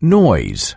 noise.